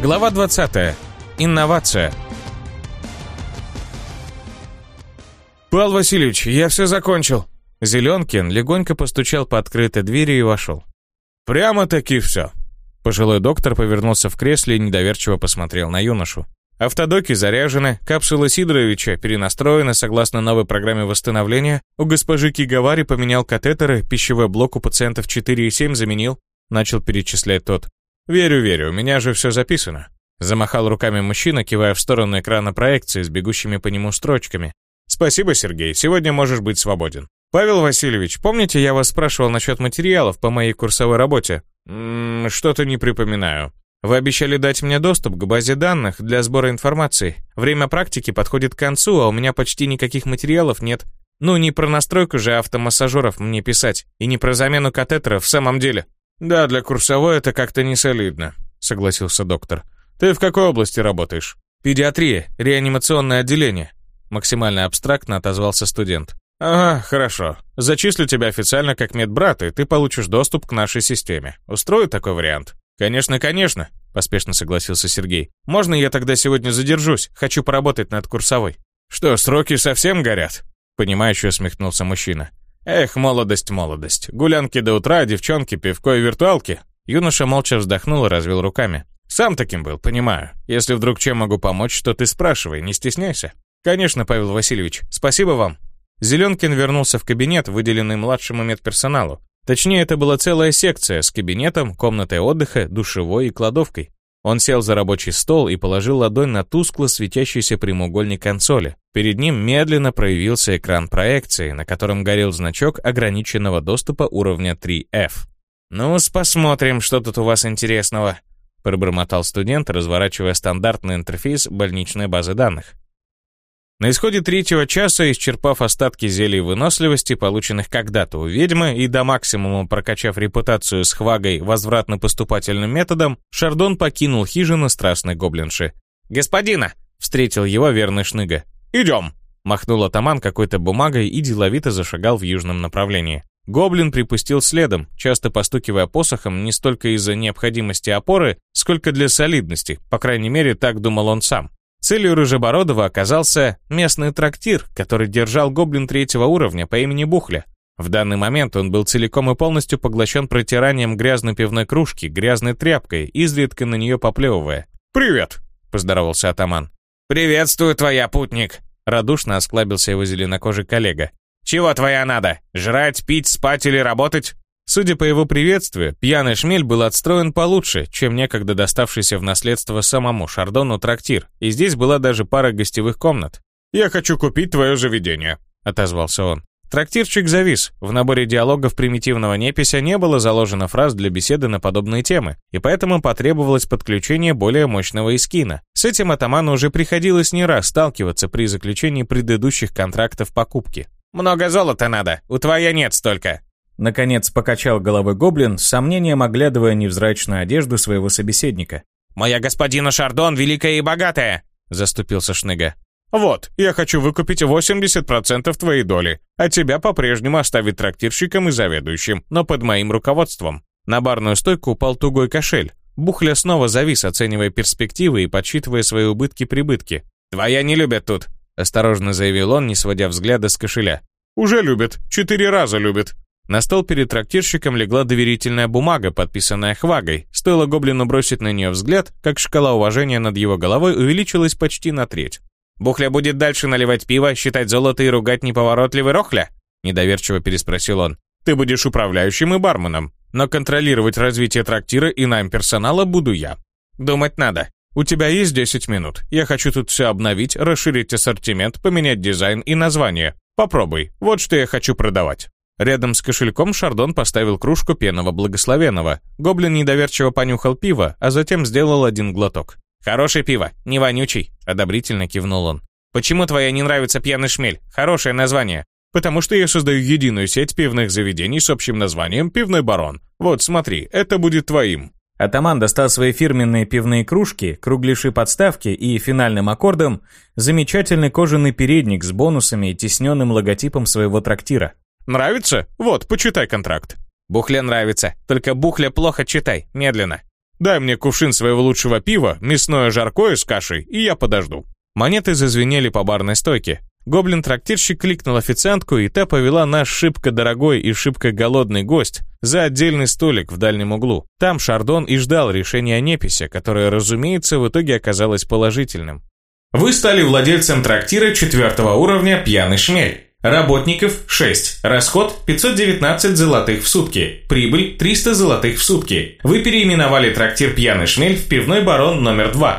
Глава 20. Инновация. «Павел Васильевич, я все закончил». Зеленкин легонько постучал по открытой двери и вошел. «Прямо-таки все». Пожилой доктор повернулся в кресле и недоверчиво посмотрел на юношу. Автодоки заряжены, капсула Сидоровича перенастроена согласно новой программе восстановления, у госпожи Кигавари поменял катетеры, пищевой блок у пациентов 4,7 заменил, начал перечислять тот. «Верю, верю, у меня же все записано». Замахал руками мужчина, кивая в сторону экрана проекции с бегущими по нему строчками. «Спасибо, Сергей, сегодня можешь быть свободен». «Павел Васильевич, помните, я вас спрашивал насчет материалов по моей курсовой работе?» «Ммм, что-то не припоминаю». «Вы обещали дать мне доступ к базе данных для сбора информации. Время практики подходит к концу, а у меня почти никаких материалов нет. Ну, не про настройку же автомассажеров мне писать, и не про замену катетеров в самом деле». «Да, для курсовой это как-то не солидно», — согласился доктор. «Ты в какой области работаешь?» «Педиатрия, реанимационное отделение», — максимально абстрактно отозвался студент. «Ага, хорошо. Зачислю тебя официально как медбрат, и ты получишь доступ к нашей системе. Устрою такой вариант?» «Конечно, конечно», — поспешно согласился Сергей. «Можно я тогда сегодня задержусь? Хочу поработать над курсовой». «Что, сроки совсем горят?» Понимающе усмехнулся мужчина. Эх, молодость, молодость. Гулянки до утра, девчонки, пивко и виртуалки. Юноша молча вздохнул и развел руками. Сам таким был, понимаю. Если вдруг чем могу помочь, то ты спрашивай, не стесняйся. Конечно, Павел Васильевич, спасибо вам. Зеленкин вернулся в кабинет, выделенный младшему медперсоналу. Точнее, это была целая секция с кабинетом, комнатой отдыха, душевой и кладовкой. Он сел за рабочий стол и положил ладонь на тускло светящийся прямоугольник консоли. Перед ним медленно проявился экран проекции, на котором горел значок ограниченного доступа уровня 3F. ну посмотрим, что тут у вас интересного», — пробормотал студент, разворачивая стандартный интерфейс больничной базы данных. На исходе третьего часа, исчерпав остатки зелий выносливости, полученных когда-то у ведьмы, и до максимума прокачав репутацию с хвагой возвратно-поступательным методом, Шардон покинул хижину страстной гоблинши. «Господина!» — встретил его верный шныга. «Идем!» — махнул атаман какой-то бумагой и деловито зашагал в южном направлении. Гоблин припустил следом, часто постукивая посохом не столько из-за необходимости опоры, сколько для солидности, по крайней мере, так думал он сам. Целью Рыжебородова оказался местный трактир, который держал гоблин третьего уровня по имени Бухля. В данный момент он был целиком и полностью поглощен протиранием грязной пивной кружки, грязной тряпкой, изредка на нее поплевывая. «Привет!» — поздоровался атаман. «Приветствую, твоя путник!» — радушно осклабился его зеленокожий коллега. «Чего твоя надо? Жрать, пить, спать или работать?» Судя по его приветствию, пьяный шмель был отстроен получше, чем некогда доставшийся в наследство самому Шардону трактир, и здесь была даже пара гостевых комнат. «Я хочу купить твое заведение», — отозвался он. Трактирчик завис. В наборе диалогов примитивного непися не было заложено фраз для беседы на подобные темы, и поэтому потребовалось подключение более мощного искина. С этим атаману уже приходилось не раз сталкиваться при заключении предыдущих контрактов покупки. «Много золота надо, у твоя нет столько», Наконец покачал головой гоблин, с сомнением оглядывая невзрачную одежду своего собеседника. «Моя господина Шардон великая и богатая!» — заступился Шныга. «Вот, я хочу выкупить 80% твоей доли, а тебя по-прежнему оставить трактирщиком и заведующим, но под моим руководством». На барную стойку упал тугой кошель. Бухля снова завис, оценивая перспективы и подсчитывая свои убытки-прибытки. «Твоя не любят тут», — осторожно заявил он, не сводя взгляда с кошеля. «Уже любят. Четыре раза любят», на стол перед трактирщиком легла доверительная бумага, подписанная Хвагой. Стоило гоблину бросить на нее взгляд, как шкала уважения над его головой увеличилась почти на треть. «Бухля будет дальше наливать пиво, считать золото и ругать неповоротливый рохля?» Недоверчиво переспросил он. «Ты будешь управляющим и барменом, но контролировать развитие трактира и найм персонала буду я. Думать надо. У тебя есть 10 минут. Я хочу тут все обновить, расширить ассортимент, поменять дизайн и название. Попробуй. Вот что я хочу продавать». Рядом с кошельком Шардон поставил кружку пенного благословенного. Гоблин недоверчиво понюхал пиво, а затем сделал один глоток. «Хорошее пиво, не вонючий», — одобрительно кивнул он. «Почему твоя не нравится пьяный шмель? Хорошее название». «Потому что я создаю единую сеть пивных заведений с общим названием «Пивной барон». Вот, смотри, это будет твоим». Атаман достал свои фирменные пивные кружки, кругляши подставки и финальным аккордом замечательный кожаный передник с бонусами и тесненным логотипом своего трактира. Нравится? Вот, почитай контракт. Бухле нравится, только бухле плохо читай, медленно. Дай мне кувшин своего лучшего пива, мясное жаркое с кашей, и я подожду». Монеты зазвенели по барной стойке. Гоблин-трактирщик кликнул официантку, и та повела наш шибко дорогой и шибко голодный гость за отдельный столик в дальнем углу. Там Шардон и ждал решения неписи, которое, разумеется, в итоге оказалось положительным. Вы стали владельцем трактира четвертого уровня «Пьяный шмель». Работников 6. Расход 519 золотых в сутки. Прибыль 300 золотых в сутки. Вы переименовали трактир «Пьяный шмель» в «Пивной барон номер 2».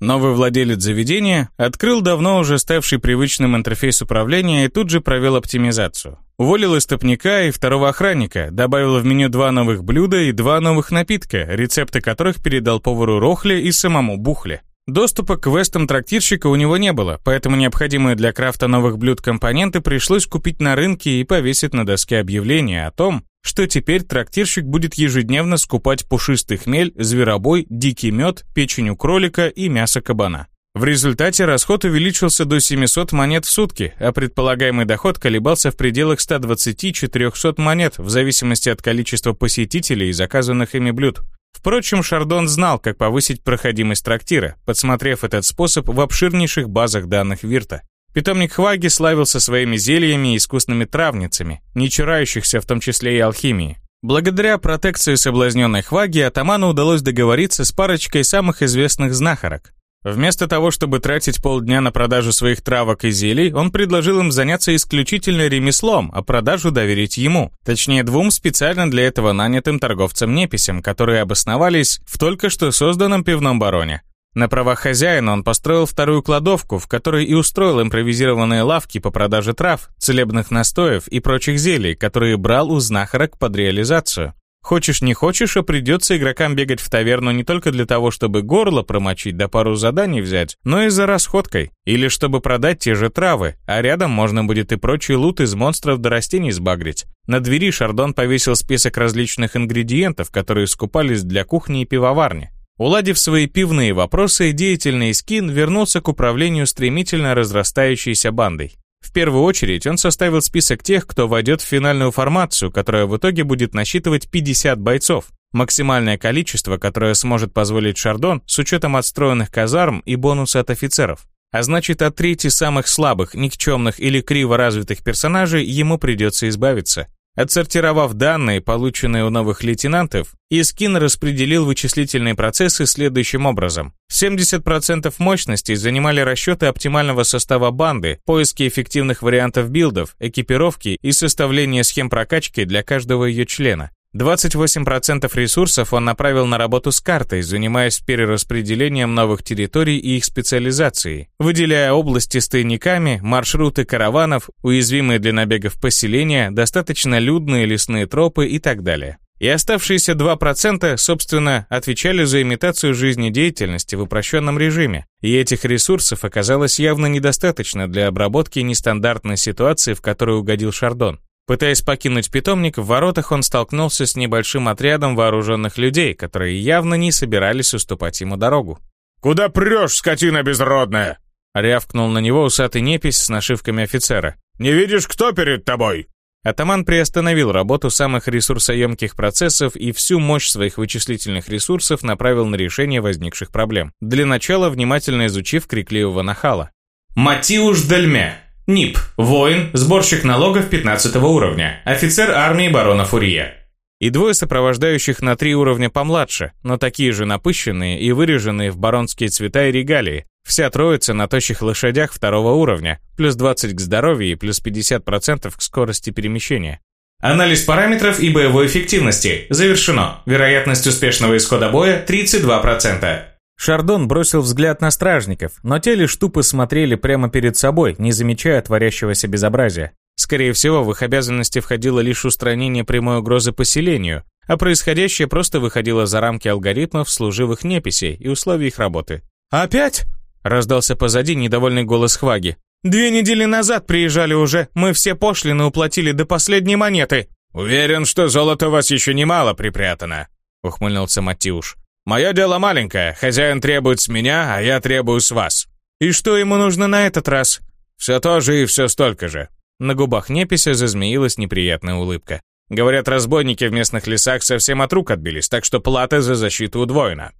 Новый владелец заведения открыл давно уже ставший привычным интерфейс управления и тут же провел оптимизацию. Уволил истопника и второго охранника, добавил в меню два новых блюда и два новых напитка, рецепты которых передал повару Рохле и самому Бухле. Доступа к квестам трактирщика у него не было, поэтому необходимые для крафта новых блюд компоненты пришлось купить на рынке и повесить на доске объявления о том, что теперь трактирщик будет ежедневно скупать пушистый хмель, зверобой, дикий мед, печень у кролика и мясо кабана. В результате расход увеличился до 700 монет в сутки, а предполагаемый доход колебался в пределах 120-400 монет в зависимости от количества посетителей и заказанных ими блюд. Впрочем, Шардон знал, как повысить проходимость трактира, подсмотрев этот способ в обширнейших базах данных Вирта. Питомник Хваги славился своими зельями и искусными травницами, не чурающихся в том числе и алхимии. Благодаря протекции соблазненной Хваги атаману удалось договориться с парочкой самых известных знахарок. Вместо того, чтобы тратить полдня на продажу своих травок и зелий, он предложил им заняться исключительно ремеслом, а продажу доверить ему, точнее двум специально для этого нанятым торговцам-неписям, которые обосновались в только что созданном пивном бароне. На правах хозяина он построил вторую кладовку, в которой и устроил импровизированные лавки по продаже трав, целебных настоев и прочих зелий, которые брал у знахарок под реализацию. Хочешь не хочешь, а придется игрокам бегать в таверну не только для того, чтобы горло промочить да пару заданий взять, но и за расходкой. Или чтобы продать те же травы, а рядом можно будет и прочий лут из монстров до растений сбагрить. На двери Шардон повесил список различных ингредиентов, которые скупались для кухни и пивоварни. Уладив свои пивные вопросы, деятельный скин вернулся к управлению стремительно разрастающейся бандой. В первую очередь он составил список тех, кто войдет в финальную формацию, которая в итоге будет насчитывать 50 бойцов. Максимальное количество, которое сможет позволить Шардон с учетом отстроенных казарм и бонуса от офицеров. А значит, от трети самых слабых, никчемных или криво развитых персонажей ему придется избавиться. Отсортировав данные, полученные у новых лейтенантов, Искин распределил вычислительные процессы следующим образом. 70% мощности занимали расчеты оптимального состава банды, поиски эффективных вариантов билдов, экипировки и составление схем прокачки для каждого ее члена. 28% ресурсов он направил на работу с картой, занимаясь перераспределением новых территорий и их специализацией, выделяя области с тайниками, маршруты караванов, уязвимые для набегов поселения, достаточно людные лесные тропы и так далее. И оставшиеся 2%, собственно, отвечали за имитацию жизнедеятельности в упрощенном режиме. И этих ресурсов оказалось явно недостаточно для обработки нестандартной ситуации, в которую угодил Шардон. Пытаясь покинуть питомник, в воротах он столкнулся с небольшим отрядом вооруженных людей, которые явно не собирались уступать ему дорогу. «Куда прешь, скотина безродная?» Рявкнул на него усатый непись с нашивками офицера. «Не видишь, кто перед тобой?» Атаман приостановил работу самых ресурсоемких процессов и всю мощь своих вычислительных ресурсов направил на решение возникших проблем. Для начала внимательно изучив крикливого нахала. Матиуш Дельме НИП. Воин, сборщик налогов 15 уровня. Офицер армии барона Фурье. И двое сопровождающих на три уровня помладше, но такие же напыщенные и выреженные в баронские цвета и регалии. Вся троица на тощих лошадях второго уровня, плюс 20 к здоровью и плюс 50% к скорости перемещения. Анализ параметров и боевой эффективности. Завершено. Вероятность успешного исхода боя 32%. Шардон бросил взгляд на стражников, но те лишь тупо смотрели прямо перед собой, не замечая творящегося безобразия. Скорее всего, в их обязанности входило лишь устранение прямой угрозы поселению, а происходящее просто выходило за рамки алгоритмов служивых неписей и условий их работы. «Опять?» — раздался позади недовольный голос Хваги. «Две недели назад приезжали уже, мы все пошлины уплатили до последней монеты». «Уверен, что золото у вас еще немало припрятано», — ухмыльнулся Матиуш. Мое дело маленькое, хозяин требует с меня, а я требую с вас». «И что ему нужно на этот раз?» «Все то же и все столько же». На губах Непися зазмеилась неприятная улыбка. Говорят, разбойники в местных лесах совсем от рук отбились, так что плата за защиту удвоена.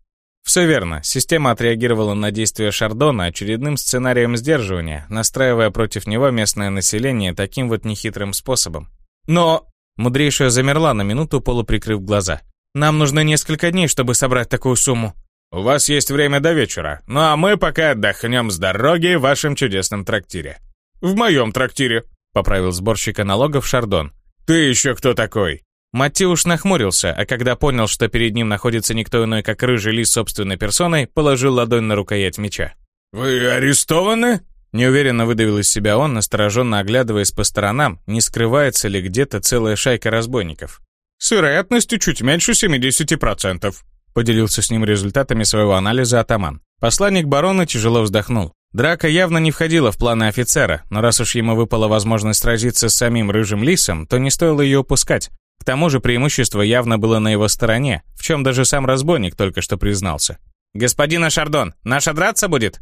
Все верно. Система отреагировала на действия Шардона очередным сценарием сдерживания, настраивая против него местное население таким вот нехитрым способом. Но... Мудрейшая замерла на минуту, полуприкрыв глаза. «Нам нужно несколько дней, чтобы собрать такую сумму». «У вас есть время до вечера, ну а мы пока отдохнем с дороги в вашем чудесном трактире». «В моем трактире», — поправил сборщика налогов Шардон. «Ты еще кто такой?» Матиуш нахмурился, а когда понял, что перед ним находится никто иной, как рыжий лис собственной персоной, положил ладонь на рукоять меча. «Вы арестованы?» Неуверенно выдавил из себя он, настороженно оглядываясь по сторонам, не скрывается ли где-то целая шайка разбойников. «С вероятностью чуть меньше 70%, поделился с ним результатами своего анализа атаман. Посланник барона тяжело вздохнул. Драка явно не входила в планы офицера, но раз уж ему выпала возможность сразиться с самим рыжим лисом, то не стоило ее упускать. К тому же преимущество явно было на его стороне, в чем даже сам разбойник только что признался. «Господин Ашардон, наша драться будет?»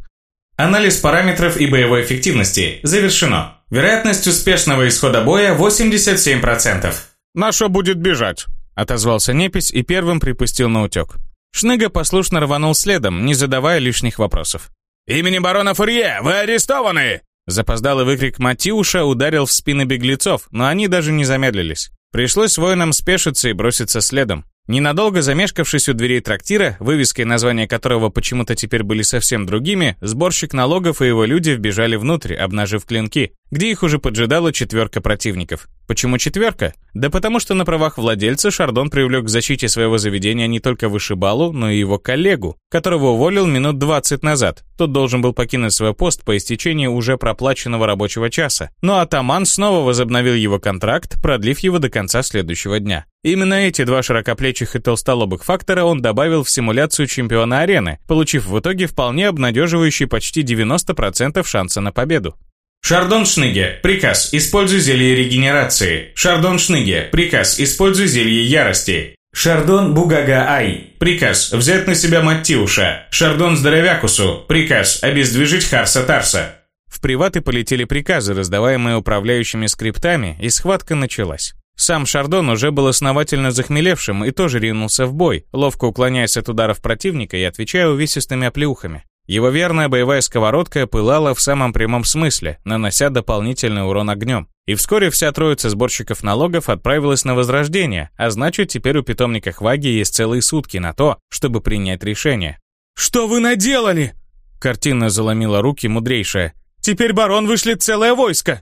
Анализ параметров и боевой эффективности завершено. Вероятность успешного исхода боя 87%. «Наша будет бежать», — отозвался Непись и первым припустил на утек. Шныга послушно рванул следом, не задавая лишних вопросов. «Именем барона Фурье, вы арестованы!» Запоздалый выкрик Матиуша ударил в спины беглецов, но они даже не замедлились. Пришлось воинам спешиться и броситься следом. Ненадолго замешкавшись у дверей трактира, вывеской названия которого почему-то теперь были совсем другими, сборщик налогов и его люди вбежали внутрь, обнажив клинки, где их уже поджидала четверка противников. Почему четверка? Да потому что на правах владельца Шардон привлек к защите своего заведения не только вышибалу, но и его коллегу, которого уволил минут 20 назад. Тот должен был покинуть свой пост по истечении уже проплаченного рабочего часа. Но атаман снова возобновил его контракт, продлив его до конца следующего дня. Именно эти два широкоплечих и толстолобых фактора он добавил в симуляцию чемпиона арены, получив в итоге вполне обнадеживающий почти 90% шанса на победу. Шардон Шныге. Приказ. Используй зелье регенерации. Шардон Шныге. Приказ. Используй зелье ярости. Шардон Бугага Ай. Приказ. Взять на себя Маттиуша. Шардон Здоровякусу. Приказ. Обездвижить Харса Тарса. В приваты полетели приказы, раздаваемые управляющими скриптами, и схватка началась. Сам Шардон уже был основательно захмелевшим и тоже ринулся в бой, ловко уклоняясь от ударов противника и отвечая увесистыми оплеухами. Его верная боевая сковородка пылала в самом прямом смысле, нанося дополнительный урон огнем. И вскоре вся троица сборщиков налогов отправилась на возрождение, а значит, теперь у питомника Хваги есть целые сутки на то, чтобы принять решение. «Что вы наделали?» Картина заломила руки мудрейшая. «Теперь барон вышлет целое войско!»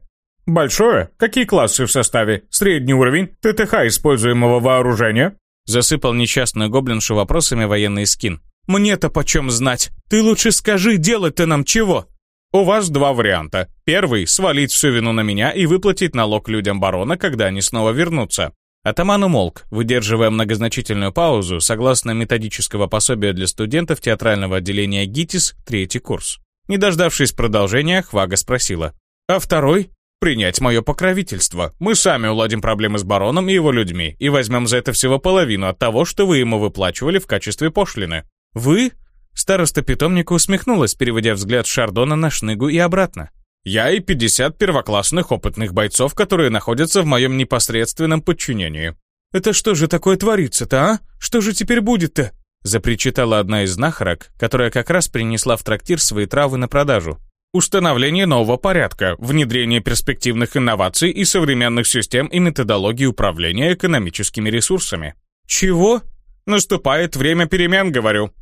«Большое? Какие классы в составе? Средний уровень? ТТХ используемого вооружения?» Засыпал несчастную гоблиншу вопросами военный скин. Мне-то почем знать? Ты лучше скажи, делать-то нам чего? У вас два варианта. Первый — свалить всю вину на меня и выплатить налог людям барона, когда они снова вернутся. Атаман умолк, выдерживая многозначительную паузу, согласно методического пособия для студентов театрального отделения ГИТИС, третий курс. Не дождавшись продолжения, Хвага спросила. «А второй?» «Принять мое покровительство. Мы сами уладим проблемы с бароном и его людьми и возьмем за это всего половину от того, что вы ему выплачивали в качестве пошлины. «Вы?» Староста питомника усмехнулась, переводя взгляд Шардона на Шныгу и обратно. «Я и 50 первоклассных опытных бойцов, которые находятся в моем непосредственном подчинении». «Это что же такое творится-то, а? Что же теперь будет-то?» запричитала одна из знахарок, которая как раз принесла в трактир свои травы на продажу. Установление нового порядка, внедрение перспективных инноваций и современных систем и методологий управления экономическими ресурсами. Чего? Наступает время перемен, говорю.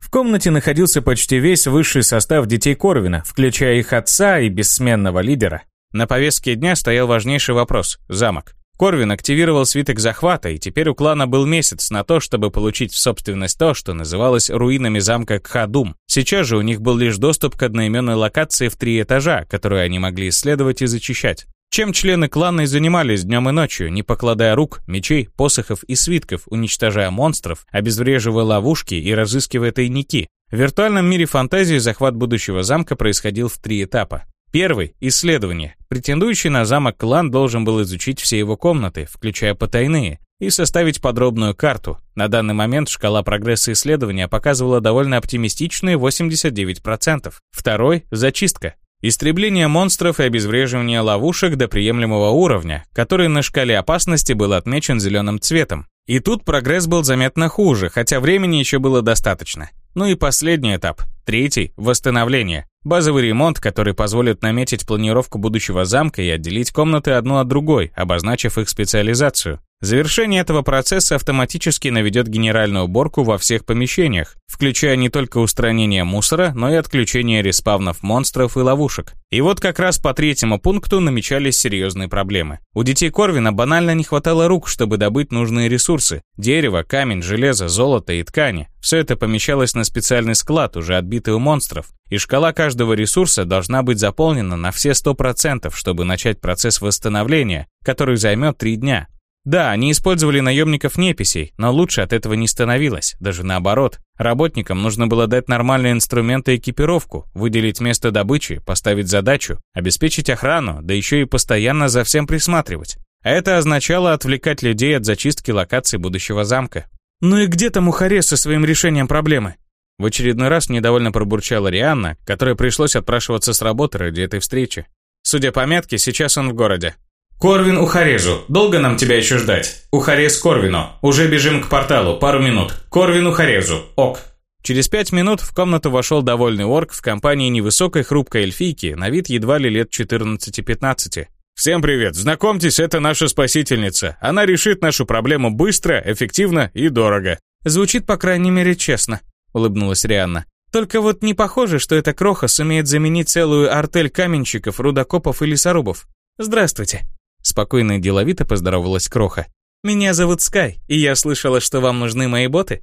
В комнате находился почти весь высший состав детей Корвина, включая их отца и бессменного лидера. На повестке дня стоял важнейший вопрос – замок. Корвин активировал свиток захвата, и теперь у клана был месяц на то, чтобы получить в собственность то, что называлось руинами замка Кхадум. Сейчас же у них был лишь доступ к одноименной локации в три этажа, которую они могли исследовать и зачищать. Чем члены клана и занимались днем и ночью, не покладая рук, мечей, посохов и свитков, уничтожая монстров, обезвреживая ловушки и разыскивая тайники. В виртуальном мире фантазии захват будущего замка происходил в три этапа. Первый – исследование. Претендующий на замок клан должен был изучить все его комнаты, включая потайные, и составить подробную карту. На данный момент шкала прогресса исследования показывала довольно оптимистичные 89%. Второй – зачистка. Истребление монстров и обезвреживание ловушек до приемлемого уровня, который на шкале опасности был отмечен зеленым цветом. И тут прогресс был заметно хуже, хотя времени еще было достаточно. Ну и последний этап, третий – восстановление. Базовый ремонт, который позволит наметить планировку будущего замка и отделить комнаты одну от другой, обозначив их специализацию. Завершение этого процесса автоматически наведет генеральную уборку во всех помещениях, включая не только устранение мусора, но и отключение респавнов монстров и ловушек. И вот как раз по третьему пункту намечались серьезные проблемы. У детей Корвина банально не хватало рук, чтобы добыть нужные ресурсы. Дерево, камень, железо, золото и ткани. Все это помещалось на специальный склад, уже отбитый у монстров. И шкала каждого ресурса должна быть заполнена на все 100%, чтобы начать процесс восстановления, который займет 3 дня. Да, они использовали наемников-неписей, но лучше от этого не становилось, даже наоборот. Работникам нужно было дать нормальные инструменты и экипировку, выделить место добычи, поставить задачу, обеспечить охрану, да еще и постоянно за всем присматривать. А это означало отвлекать людей от зачистки локаций будущего замка. «Ну и где там Ухарес со своим решением проблемы?» В очередной раз недовольно пробурчала Рианна, которой пришлось отпрашиваться с работы ради этой встречи. Судя по метке, сейчас он в городе. Корвин Ухарезу. Долго нам тебя еще ждать? Ухарез Корвину. Уже бежим к порталу. Пару минут. Корвин Ухарезу. Ок. Через пять минут в комнату вошел довольный орк в компании невысокой хрупкой эльфийки, на вид едва ли лет 14-15. «Всем привет! Знакомьтесь, это наша спасительница. Она решит нашу проблему быстро, эффективно и дорого». «Звучит, по крайней мере, честно», — улыбнулась Рианна. «Только вот не похоже, что эта кроха сумеет заменить целую артель каменщиков, рудокопов и лесорубов. Здравствуйте». Спокойно и деловито поздоровалась Кроха. «Меня зовут Скай, и я слышала, что вам нужны мои боты.